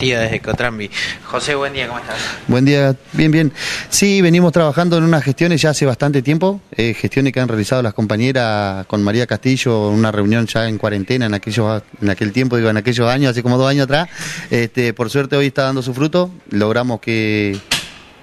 desde Cotrambi. José, buen día, ¿cómo estás? Buen día, bien, bien. Sí, venimos trabajando en unas gestiones ya hace bastante tiempo, eh, gestiones que han realizado las compañeras con María Castillo, una reunión ya en cuarentena en, aquellos, en aquel tiempo, digo, en aquellos años, hace como dos años atrás. Este, por suerte hoy está dando su fruto, logramos que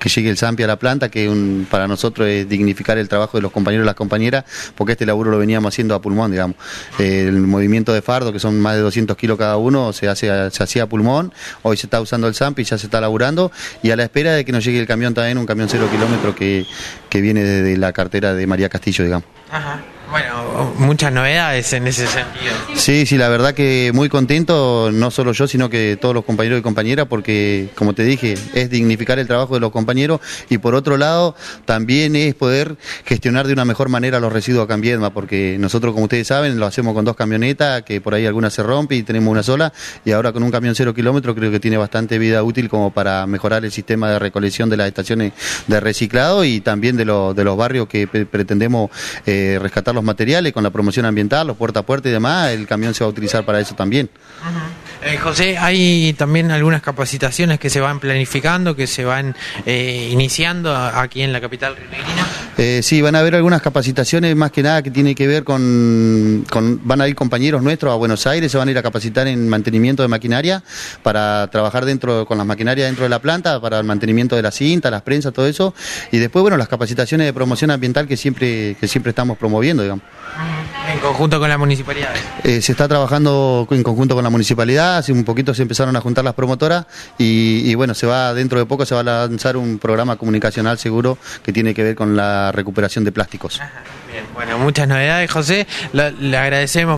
que llegue el SAMPI a la planta, que un, para nosotros es dignificar el trabajo de los compañeros y las compañeras, porque este laburo lo veníamos haciendo a pulmón, digamos. el movimiento de fardo, que son más de 200 kilos cada uno, se, hace, se hacía a pulmón, hoy se está usando el SAMPI, ya se está laburando, y a la espera de que nos llegue el camión también, un camión cero kilómetros que, que viene desde la cartera de María Castillo, digamos. Ajá. Bueno, muchas novedades en ese sentido. Sí, sí, la verdad que muy contento, no solo yo, sino que todos los compañeros y compañeras, porque, como te dije, es dignificar el trabajo de los compañeros y por otro lado, también es poder gestionar de una mejor manera los residuos acá en Viedma, porque nosotros, como ustedes saben, lo hacemos con dos camionetas, que por ahí alguna se rompe y tenemos una sola, y ahora con un camión cero kilómetros creo que tiene bastante vida útil como para mejorar el sistema de recolección de las estaciones de reciclado y también de, de los barrios que pretendemos eh, rescatar los materiales con la promoción ambiental, los puerta a puerta y demás, el camión se va a utilizar para eso también. Eh, José, hay también algunas capacitaciones que se van planificando, que se van eh, iniciando aquí en la capital rinegrina. Eh, sí, van a haber algunas capacitaciones más que nada que tiene que ver con, van a ir compañeros nuestros a Buenos Aires, se van a ir a capacitar en mantenimiento de maquinaria para trabajar dentro con las maquinarias dentro de la planta, para el mantenimiento de la cinta, las prensas, todo eso, y después bueno las capacitaciones de promoción ambiental que siempre que siempre estamos promoviendo, digamos. En conjunto con la municipalidad. Eh, se está trabajando en conjunto con la municipalidad, hace un poquito se empezaron a juntar las promotoras y, bueno, se va dentro de poco se va a lanzar un programa comunicacional seguro que tiene que ver con la recuperación de plásticos. Bien, bueno, muchas novedades, José. le agradecemos.